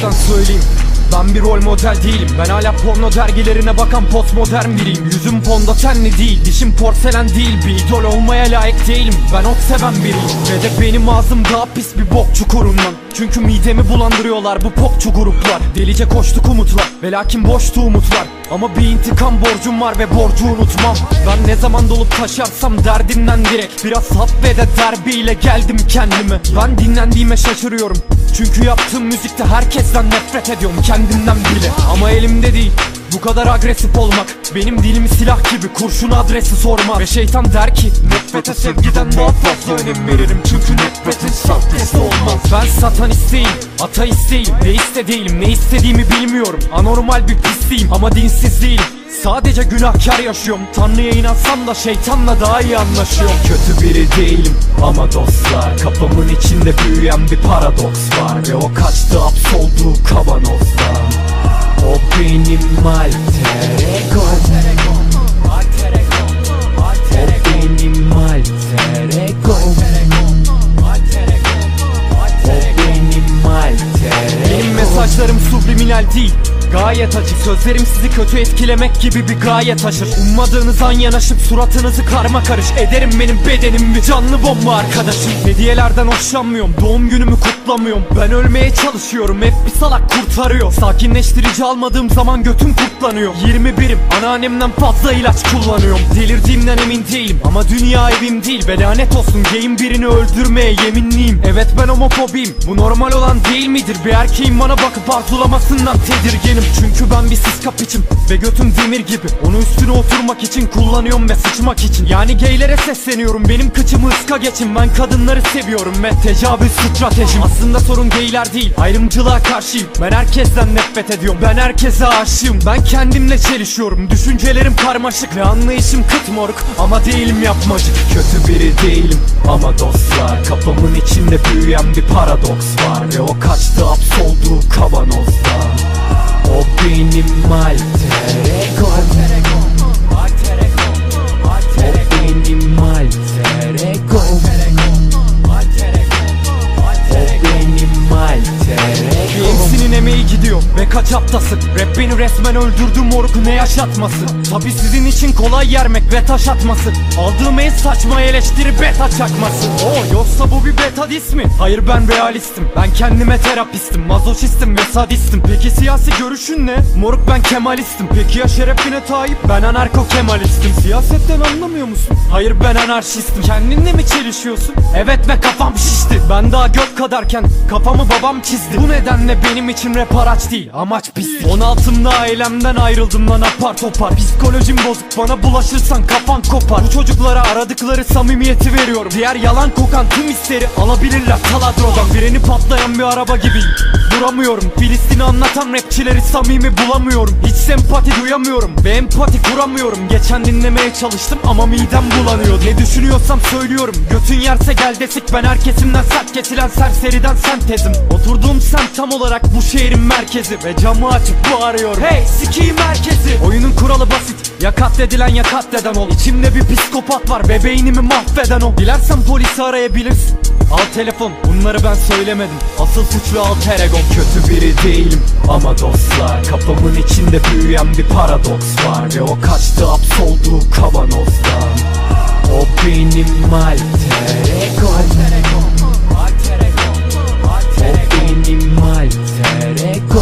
スタンスのエリン model değilim. Ben hala porno dergilerine bakan postmodern biriyim. Yüzüm fondötenli değil dişim porselen değil. Bir idol olmaya layık değilim. Ben ot seven biriyim. Ve de benim ağzım daha pis bir bok çukurundan. Çünkü midemi bulandırıyorlar bu popçu gruplar Delice koştuk umutlar ve lakin boştu umutlar. Ama bir intikam borcum var ve borcu unutmam. Ben ne zaman dolup taşarsam derdimden direkt Biraz saf ve de derbiyle geldim kendime. Ben dinlendiğime şaşırıyorum. Çünkü yaptığım müzikte herkesten nefret ediyorum kendimden bile. Ama elimde değil bu kadar agresif olmak. Benim dilim silah gibi kurşun adresi sorma Ve şeytan der ki Nefrete sevgiden daha fazla önem veririm. Çünkü nefretin sahtesi olmaz. Ben satanist değilim, ateist değilim. Deist de değilim, ne istediğimi bilmiyorum. Anormal bir pisliyim ama dinsiz değilim Sadece günahkar yaşıyorum. Tanrı'ya inansam da şeytanla daha iyi anlaşıyorum. Kötü biri değilim ama dostlar. Kafamın içinde büyüyen bir paradoks var. Ve o kaçtı hapsolduğu kavanozdan. O benim alter ego. O benim alter ego. O benim alter Benim mesajlarım subliminal değil Gayet açık sözlerim sizi kötü etkilemek gibi bir gaye taşır Ummadığınız an yanaşıp suratınızı karma karış. Ederim benim bedenim bir canlı bomba arkadaşım. Hediyelerden hoşlanmıyorum. Doğum günümü kutlamıyorum. Ben ölmeye çalışıyorum. Hep bir salak kurtarıyor. Sakinleştirici almadığım zaman götüm kurtlanıyor 21'im anneannemden fazla ilaç kullanıyorum. Delirdiğimden emin değilim. Ama dünya evim değil. Ve lanet olsun. Gayim birini öldürmeye yeminliyim. Evet ben homofobiyim. Bu normal olan değil midir? Bir erkeğin bana bakıp arzulamasından tedirginim Çünkü ben bir siskap içim ve götüm demir gibi. Onu üstüne oturmak için kullanıyorum ve sıçmak için. Yani gaylere sesleniyorum benim kıçımı ıska geçin. Ben kadınları seviyorum ve tecavüz stratejim. Aslında sorun gayler değil ayrımcılığa karşıyım. Ben herkesten nefret ediyorum ben herkese aşığım. Ben kendimle çelişiyorum düşüncelerim karmaşık Ve anlayışım kıt moruk ama değilim yapmacık. Kötü biri değilim ama dostlar Kafamın içinde büyüyen bir paradoks var Ve o kaçtı hapsolduğu kavanozdan O benim alter kaç haftası Rap beni resmen öldürdü moruk ne yaşatması Tabi sizin için kolay yermek ve taş atması Aldığım en saçma eleştiri beta çakması Oo yoksa bu bir beta dis mi? Hayır ben realistim. Ben kendime terapistim Mazoşistim ve sadistim. Peki siyasi görüşün ne? Moruk ben kemalistim. Peki ya şerefine Tayyip? Ben anarko kemalistim Siyasetten anlamıyor musun? Hayır ben anarşistim. Kendinle mi çelişiyorsun? Evet ve kafam şişti. Ben daha gök kadarken kafamı babam çizdi. Bu nedenle benim için rap araç değil amaç pislik 16'mda ailemden ayrıldım lan apar topar. Psikolojim bozuk bana bulaşırsan kafan kopar. Bu çocuklara aradıkları samimiyeti veriyorum. Diğer yalan kokan tüm hisleri alabilirler. Taladrodan Freni patlayan bir araba gibiyim Duramıyorum. Filistin'i anlatan rapçileri samimi bulamıyorum. Hiç sempati duyamıyorum. Ve empati kuramıyorum. Geçen dinlemeye çalıştım ama midem bulanıyor. Ne düşünüyorsam söylüyorum. Götün yerse gel desik. Ben herkesimden sert kesilen serseriden sentezim. Oturduğum semt tam olarak bu şehrin merkezi. Ve camı açıp bağırıyorum Hey sikiyim merkezi. Oyunun kuralı basit. Ya katledilen ya katleden ol. İçimde bir psikopat var. Ve beynimi mahveden o Dilersen polisi arayabilirsin Al telefon bunları ben söylemedim. Asıl suçlu al Teragon Kötü biri değilim ama dostlar. Kafamın içinde büyüyen bir paradoks var. Ve o kaçtı hapsolduğu kavanozdan. O benim Al Teragon O benim Al Teragon